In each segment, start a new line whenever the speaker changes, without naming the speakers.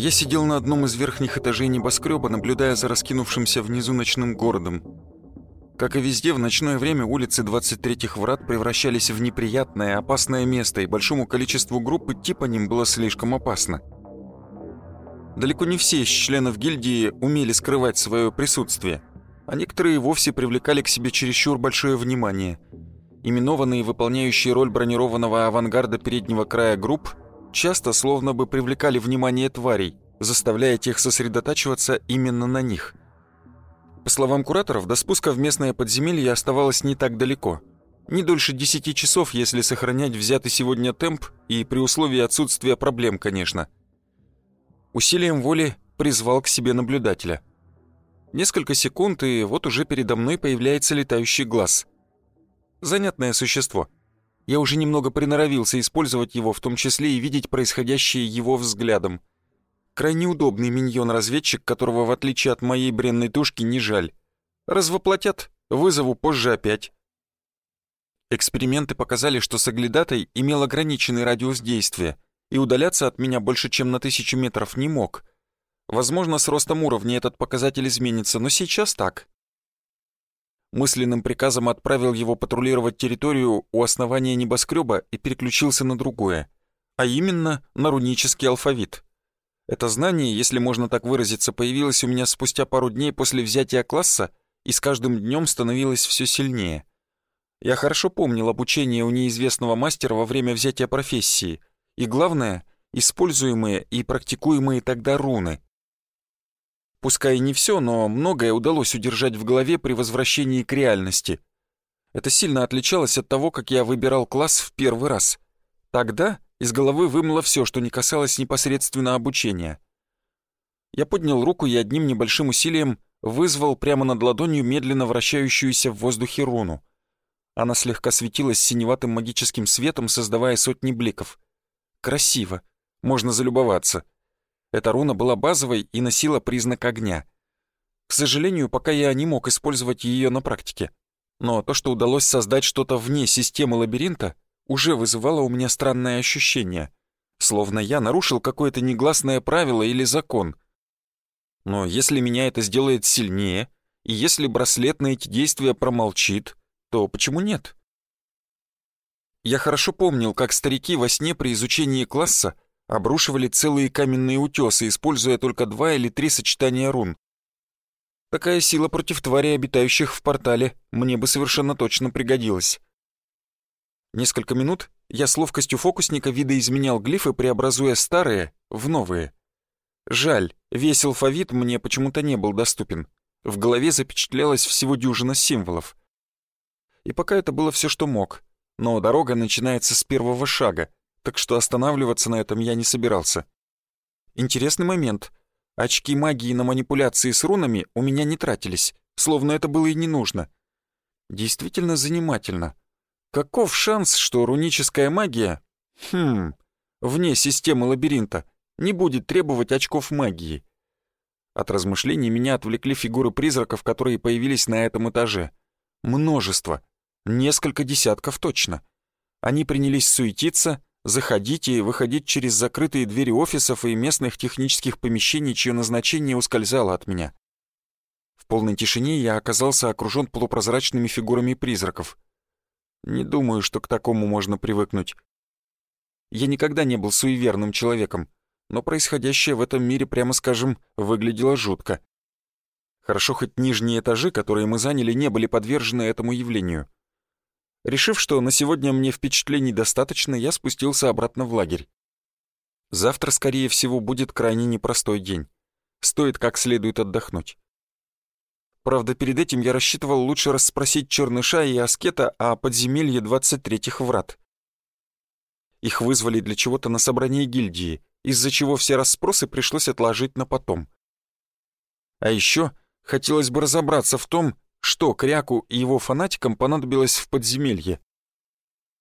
Я сидел на одном из верхних этажей небоскреба, наблюдая за раскинувшимся внизу ночным городом. Как и везде, в ночное время улицы 23-х врат превращались в неприятное, опасное место, и большому количеству групп идти по ним было слишком опасно. Далеко не все из членов гильдии умели скрывать свое присутствие, а некоторые вовсе привлекали к себе чересчур большое внимание. Именованные, выполняющие роль бронированного авангарда переднего края групп, часто словно бы привлекали внимание тварей, заставляя тех сосредотачиваться именно на них. По словам кураторов, до спуска в местное подземелье оставалось не так далеко. Не дольше 10 часов, если сохранять взятый сегодня темп и при условии отсутствия проблем, конечно. Усилием воли призвал к себе наблюдателя. Несколько секунд, и вот уже передо мной появляется летающий глаз. Занятное существо — я уже немного приноровился использовать его, в том числе и видеть происходящее его взглядом. Крайне удобный миньон-разведчик, которого, в отличие от моей бренной тушки, не жаль. Развоплотят, вызову позже опять. Эксперименты показали, что соглядатай имел ограниченный радиус действия и удаляться от меня больше, чем на тысячу метров не мог. Возможно, с ростом уровня этот показатель изменится, но сейчас так мысленным приказом отправил его патрулировать территорию у основания небоскреба и переключился на другое, а именно на рунический алфавит. Это знание, если можно так выразиться, появилось у меня спустя пару дней после взятия класса и с каждым днем становилось все сильнее. Я хорошо помнил обучение у неизвестного мастера во время взятия профессии, и главное, используемые и практикуемые тогда руны. Пускай не все, но многое удалось удержать в голове при возвращении к реальности. Это сильно отличалось от того, как я выбирал класс в первый раз. Тогда из головы вымыло все, что не касалось непосредственно обучения. Я поднял руку и одним небольшим усилием вызвал прямо над ладонью медленно вращающуюся в воздухе руну. Она слегка светилась синеватым магическим светом, создавая сотни бликов. Красиво. Можно залюбоваться. Эта руна была базовой и носила признак огня. К сожалению, пока я не мог использовать ее на практике. Но то, что удалось создать что-то вне системы лабиринта, уже вызывало у меня странное ощущение. Словно я нарушил какое-то негласное правило или закон. Но если меня это сделает сильнее, и если браслет на эти действия промолчит, то почему нет? Я хорошо помнил, как старики во сне при изучении класса обрушивали целые каменные утесы, используя только два или три сочетания рун. Такая сила против тварей, обитающих в портале, мне бы совершенно точно пригодилась. Несколько минут я с ловкостью фокусника видоизменял глифы, преобразуя старые в новые. Жаль, весь алфавит мне почему-то не был доступен. В голове запечатлелось всего дюжина символов. И пока это было все, что мог. Но дорога начинается с первого шага — так что останавливаться на этом я не собирался. Интересный момент. Очки магии на манипуляции с рунами у меня не тратились, словно это было и не нужно. Действительно занимательно. Каков шанс, что руническая магия, хм, вне системы лабиринта, не будет требовать очков магии? От размышлений меня отвлекли фигуры призраков, которые появились на этом этаже. Множество. Несколько десятков точно. Они принялись суетиться, заходить и выходить через закрытые двери офисов и местных технических помещений, чье назначение ускользало от меня. В полной тишине я оказался окружен полупрозрачными фигурами призраков. Не думаю, что к такому можно привыкнуть. Я никогда не был суеверным человеком, но происходящее в этом мире, прямо скажем, выглядело жутко. Хорошо, хоть нижние этажи, которые мы заняли, не были подвержены этому явлению. Решив, что на сегодня мне впечатлений достаточно, я спустился обратно в лагерь. Завтра, скорее всего, будет крайне непростой день. Стоит как следует отдохнуть. Правда, перед этим я рассчитывал лучше расспросить Черныша и Аскета о подземелье 23-х врат. Их вызвали для чего-то на собрание гильдии, из-за чего все расспросы пришлось отложить на потом. А еще Хотелось бы разобраться в том, что Кряку и его фанатикам понадобилось в подземелье.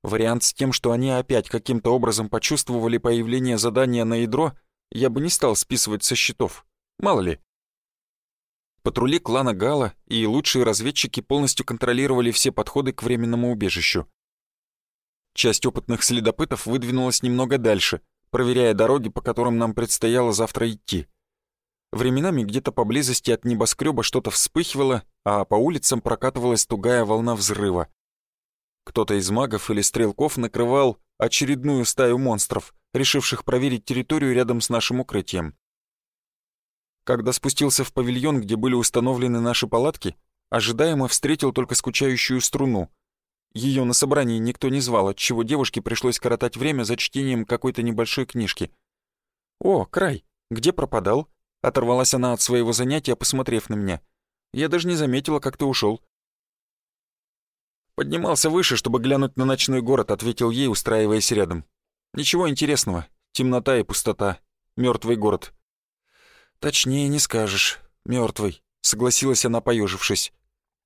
Вариант с тем, что они опять каким-то образом почувствовали появление задания на ядро, я бы не стал списывать со счетов. Мало ли. Патрули клана Гала и лучшие разведчики полностью контролировали все подходы к временному убежищу. Часть опытных следопытов выдвинулась немного дальше, проверяя дороги, по которым нам предстояло завтра идти. Временами где-то поблизости от небоскреба что-то вспыхивало, а по улицам прокатывалась тугая волна взрыва. Кто-то из магов или стрелков накрывал очередную стаю монстров, решивших проверить территорию рядом с нашим укрытием. Когда спустился в павильон, где были установлены наши палатки, ожидаемо встретил только скучающую струну. Ее на собрании никто не звал, отчего девушке пришлось коротать время за чтением какой-то небольшой книжки. «О, Край, где пропадал?» Оторвалась она от своего занятия, посмотрев на меня. «Я даже не заметила, как ты ушел. «Поднимался выше, чтобы глянуть на ночной город», — ответил ей, устраиваясь рядом. «Ничего интересного. Темнота и пустота. Мертвый город». «Точнее не скажешь. Мертвый», — согласилась она, поежившись.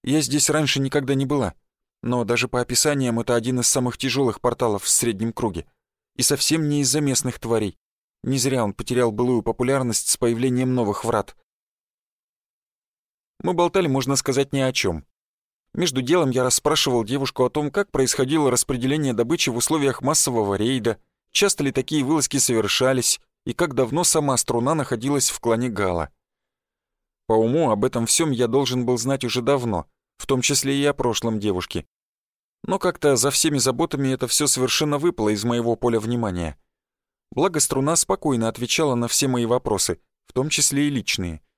«Я здесь раньше никогда не была, но даже по описаниям это один из самых тяжелых порталов в среднем круге. И совсем не из-за местных тварей. Не зря он потерял былую популярность с появлением новых врат. Мы болтали, можно сказать, ни о чем. Между делом я расспрашивал девушку о том, как происходило распределение добычи в условиях массового рейда, часто ли такие вылазки совершались и как давно сама струна находилась в клане Гала. По уму об этом всем я должен был знать уже давно, в том числе и о прошлом девушке. Но как-то за всеми заботами это все совершенно выпало из моего поля внимания. Благо струна спокойно отвечала на все мои вопросы, в том числе и личные —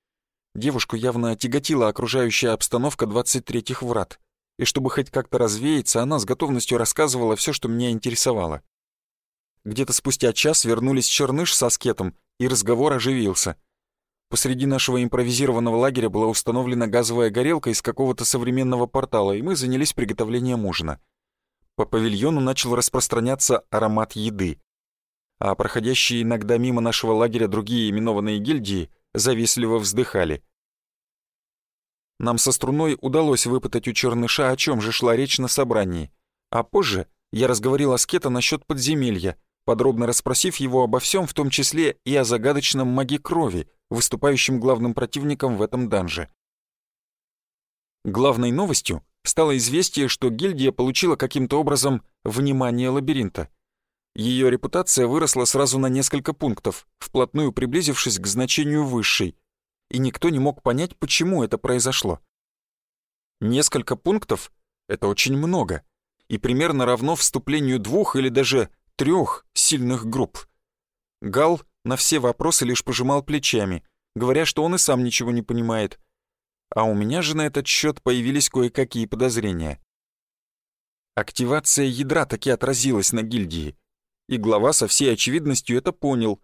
Девушку явно тяготила окружающая обстановка 23-х врат, и чтобы хоть как-то развеяться, она с готовностью рассказывала все, что меня интересовало. Где-то спустя час вернулись Черныш со скетом, и разговор оживился. Посреди нашего импровизированного лагеря была установлена газовая горелка из какого-то современного портала, и мы занялись приготовлением ужина. По павильону начал распространяться аромат еды. А проходящие иногда мимо нашего лагеря другие именованные гильдии завистливо вздыхали. Нам со струной удалось выпытать у черныша, о чем же шла речь на собрании. А позже я разговорил Аскета насчет подземелья, подробно расспросив его обо всем, в том числе и о загадочном маге крови, выступающем главным противником в этом данже. Главной новостью стало известие, что гильдия получила каким-то образом внимание лабиринта. Ее репутация выросла сразу на несколько пунктов, вплотную приблизившись к значению высшей, и никто не мог понять, почему это произошло. Несколько пунктов — это очень много, и примерно равно вступлению двух или даже трех сильных групп. Гал на все вопросы лишь пожимал плечами, говоря, что он и сам ничего не понимает. А у меня же на этот счет появились кое-какие подозрения. Активация ядра таки отразилась на гильдии и глава со всей очевидностью это понял,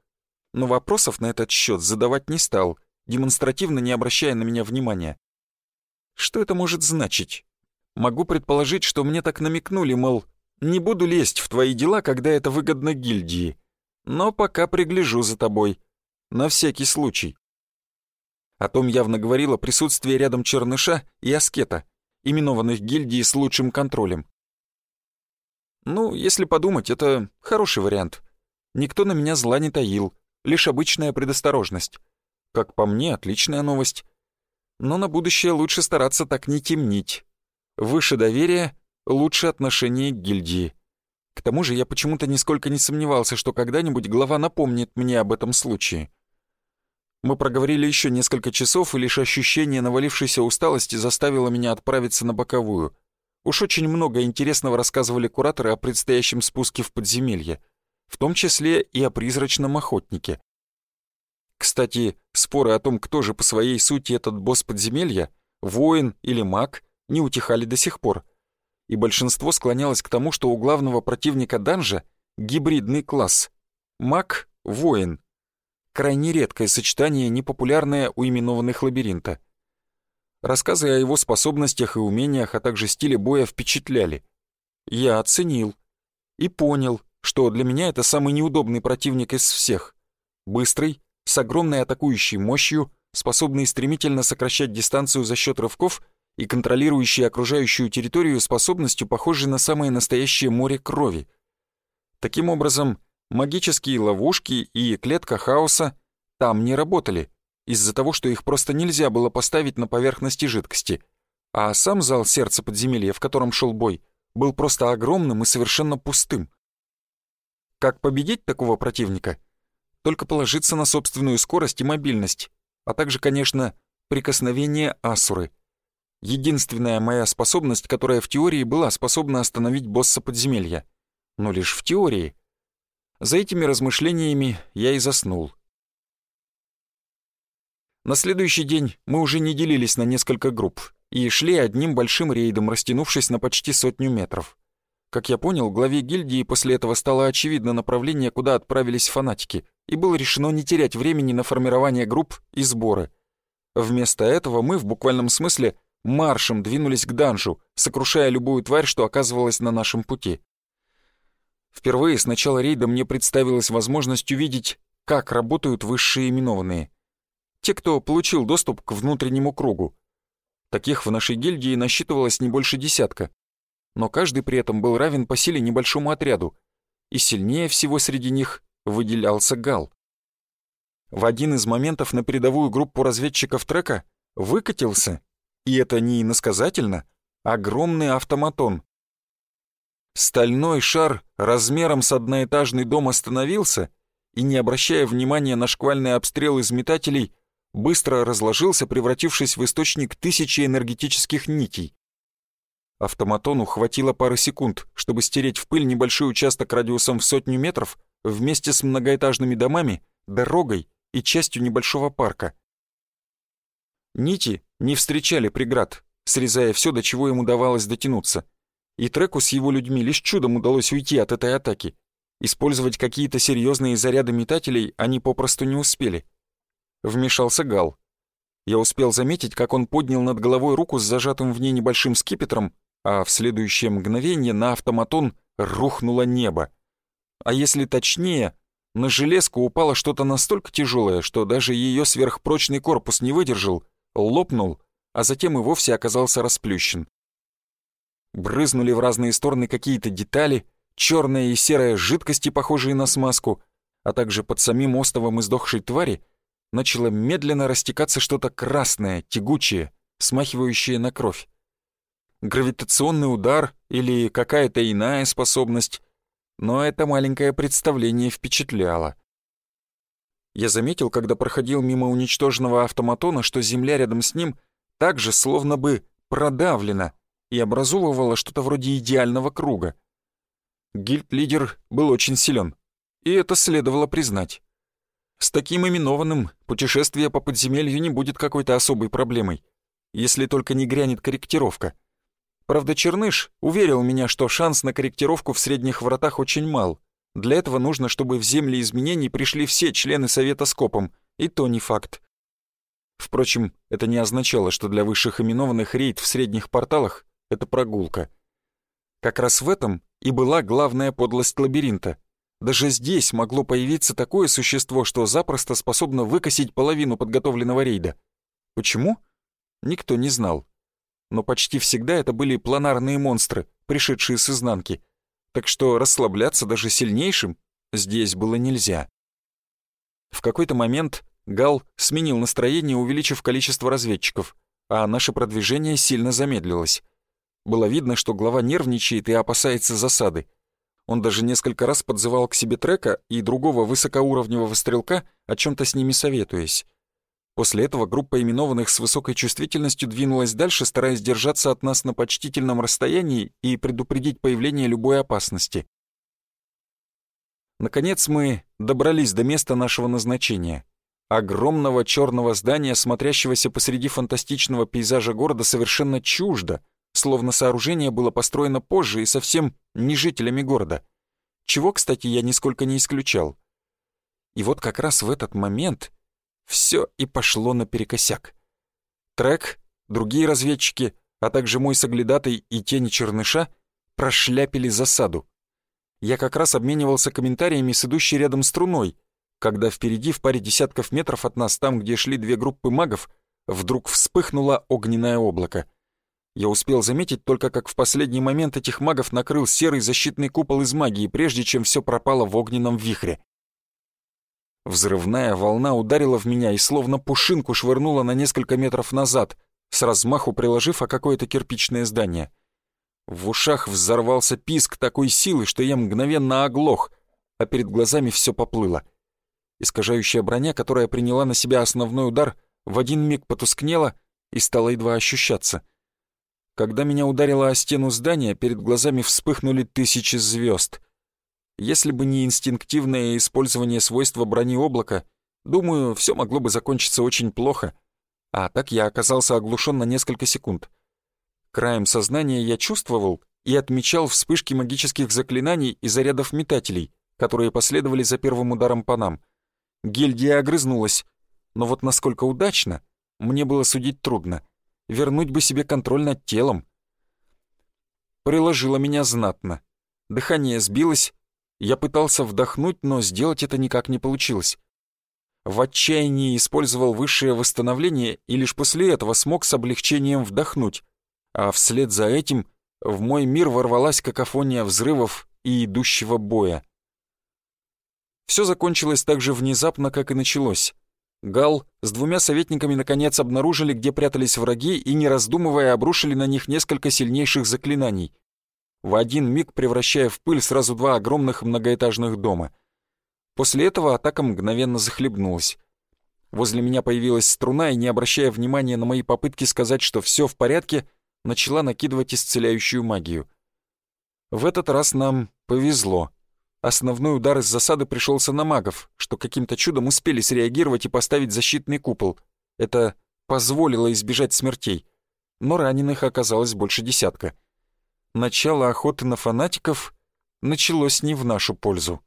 но вопросов на этот счет задавать не стал, демонстративно не обращая на меня внимания. Что это может значить? Могу предположить, что мне так намекнули, мол, не буду лезть в твои дела, когда это выгодно гильдии, но пока пригляжу за тобой, на всякий случай. О том явно говорило присутствие рядом Черныша и Аскета, именованных гильдией с лучшим контролем. Ну, если подумать, это хороший вариант. Никто на меня зла не таил, лишь обычная предосторожность. Как по мне, отличная новость. Но на будущее лучше стараться так не темнить. Выше доверия, лучше отношение к гильдии. К тому же я почему-то нисколько не сомневался, что когда-нибудь глава напомнит мне об этом случае. Мы проговорили еще несколько часов, и лишь ощущение навалившейся усталости заставило меня отправиться на боковую — Уж очень много интересного рассказывали кураторы о предстоящем спуске в подземелье, в том числе и о призрачном охотнике. Кстати, споры о том, кто же по своей сути этот босс подземелья, воин или маг, не утихали до сих пор. И большинство склонялось к тому, что у главного противника данжа гибридный класс. Маг — воин. Крайне редкое сочетание, непопулярное у именованных лабиринта — Рассказы о его способностях и умениях, а также стиле боя впечатляли. Я оценил и понял, что для меня это самый неудобный противник из всех. Быстрый, с огромной атакующей мощью, способный стремительно сокращать дистанцию за счет рывков и контролирующий окружающую территорию способностью, похожей на самое настоящее море крови. Таким образом, магические ловушки и клетка хаоса там не работали, из-за того, что их просто нельзя было поставить на поверхности жидкости, а сам зал сердца подземелья, в котором шел бой, был просто огромным и совершенно пустым. Как победить такого противника? Только положиться на собственную скорость и мобильность, а также, конечно, прикосновение Асуры. Единственная моя способность, которая в теории была способна остановить босса подземелья. Но лишь в теории. За этими размышлениями я и заснул. На следующий день мы уже не делились на несколько групп и шли одним большим рейдом, растянувшись на почти сотню метров. Как я понял, главе гильдии после этого стало очевидно направление, куда отправились фанатики, и было решено не терять времени на формирование групп и сборы. Вместо этого мы, в буквальном смысле, маршем двинулись к данжу, сокрушая любую тварь, что оказывалась на нашем пути. Впервые с начала рейда мне представилась возможность увидеть, как работают высшие именованные. Те, кто получил доступ к внутреннему кругу. Таких в нашей гильдии насчитывалось не больше десятка, но каждый при этом был равен по силе небольшому отряду, и сильнее всего среди них выделялся Гал. В один из моментов на передовую группу разведчиков трека выкатился, и это не иносказательно, огромный автоматон. Стальной шар размером с одноэтажный дом остановился и, не обращая внимания на шквальный обстрел из метателей, быстро разложился, превратившись в источник тысячи энергетических нитей. Автоматону хватило пары секунд, чтобы стереть в пыль небольшой участок радиусом в сотню метров вместе с многоэтажными домами, дорогой и частью небольшого парка. Нити не встречали преград, срезая все, до чего ему давалось дотянуться. И треку с его людьми лишь чудом удалось уйти от этой атаки. Использовать какие-то серьезные заряды метателей они попросту не успели — Вмешался Гал. Я успел заметить, как он поднял над головой руку с зажатым в ней небольшим скипетром, а в следующее мгновение на автоматон рухнуло небо. А если точнее, на железку упало что-то настолько тяжелое, что даже ее сверхпрочный корпус не выдержал, лопнул, а затем и вовсе оказался расплющен. Брызнули в разные стороны какие-то детали, черная и серая жидкости, похожие на смазку, а также под самим остовом издохшей твари начало медленно растекаться что-то красное, тягучее, смахивающее на кровь. Гравитационный удар или какая-то иная способность, но это маленькое представление впечатляло. Я заметил, когда проходил мимо уничтоженного автоматона, что земля рядом с ним также словно бы продавлена и образовывала что-то вроде идеального круга. Гильд-лидер был очень силен, и это следовало признать. С таким именованным путешествие по подземелью не будет какой-то особой проблемой, если только не грянет корректировка. Правда, Черныш уверил меня, что шанс на корректировку в средних вратах очень мал. Для этого нужно, чтобы в земли изменений пришли все члены Совета Скопом, и то не факт. Впрочем, это не означало, что для высших именованных рейд в средних порталах — это прогулка. Как раз в этом и была главная подлость лабиринта — даже здесь могло появиться такое существо, что запросто способно выкосить половину подготовленного рейда. Почему? Никто не знал. Но почти всегда это были планарные монстры, пришедшие с изнанки. Так что расслабляться даже сильнейшим здесь было нельзя. В какой-то момент Гал сменил настроение, увеличив количество разведчиков, а наше продвижение сильно замедлилось. Было видно, что глава нервничает и опасается засады. Он даже несколько раз подзывал к себе трека и другого высокоуровневого стрелка, о чем-то с ними советуясь. После этого группа именованных с высокой чувствительностью двинулась дальше, стараясь держаться от нас на почтительном расстоянии и предупредить появление любой опасности. Наконец мы добрались до места нашего назначения. Огромного черного здания, смотрящегося посреди фантастичного пейзажа города совершенно чуждо — словно сооружение было построено позже и совсем не жителями города. Чего, кстати, я нисколько не исключал. И вот как раз в этот момент все и пошло наперекосяк. Трек, другие разведчики, а также мой соглядатай и тени черныша прошляпили засаду. Я как раз обменивался комментариями с идущей рядом струной, когда впереди в паре десятков метров от нас, там, где шли две группы магов, вдруг вспыхнуло огненное облако. Я успел заметить только, как в последний момент этих магов накрыл серый защитный купол из магии, прежде чем все пропало в огненном вихре. Взрывная волна ударила в меня и словно пушинку швырнула на несколько метров назад, с размаху приложив о какое-то кирпичное здание. В ушах взорвался писк такой силы, что я мгновенно оглох, а перед глазами все поплыло. Искажающая броня, которая приняла на себя основной удар, в один миг потускнела и стала едва ощущаться. Когда меня ударило о стену здания, перед глазами вспыхнули тысячи звезд. Если бы не инстинктивное использование свойства брони облака, думаю, все могло бы закончиться очень плохо. А так я оказался оглушен на несколько секунд — Краем сознания я чувствовал и отмечал вспышки магических заклинаний и зарядов метателей, которые последовали за первым ударом по нам. Гильдия огрызнулась, но вот насколько удачно, мне было судить трудно. Вернуть бы себе контроль над телом. Приложило меня знатно. Дыхание сбилось, я пытался вдохнуть, но сделать это никак не получилось. В отчаянии использовал высшее восстановление и лишь после этого смог с облегчением вдохнуть а вслед за этим в мой мир ворвалась какофония взрывов и идущего боя. Все закончилось так же внезапно, как и началось. Гал с двумя советниками наконец обнаружили, где прятались враги, и, не раздумывая, обрушили на них несколько сильнейших заклинаний. В один миг превращая в пыль сразу два огромных многоэтажных дома. После этого атака мгновенно захлебнулась. Возле меня появилась струна, и, не обращая внимания на мои попытки сказать, что все в порядке, начала накидывать исцеляющую магию. В этот раз нам повезло. Основной удар из засады пришелся на магов, что каким-то чудом успели среагировать и поставить защитный купол. Это позволило избежать смертей. Но раненых оказалось больше десятка. Начало охоты на фанатиков началось не в нашу пользу.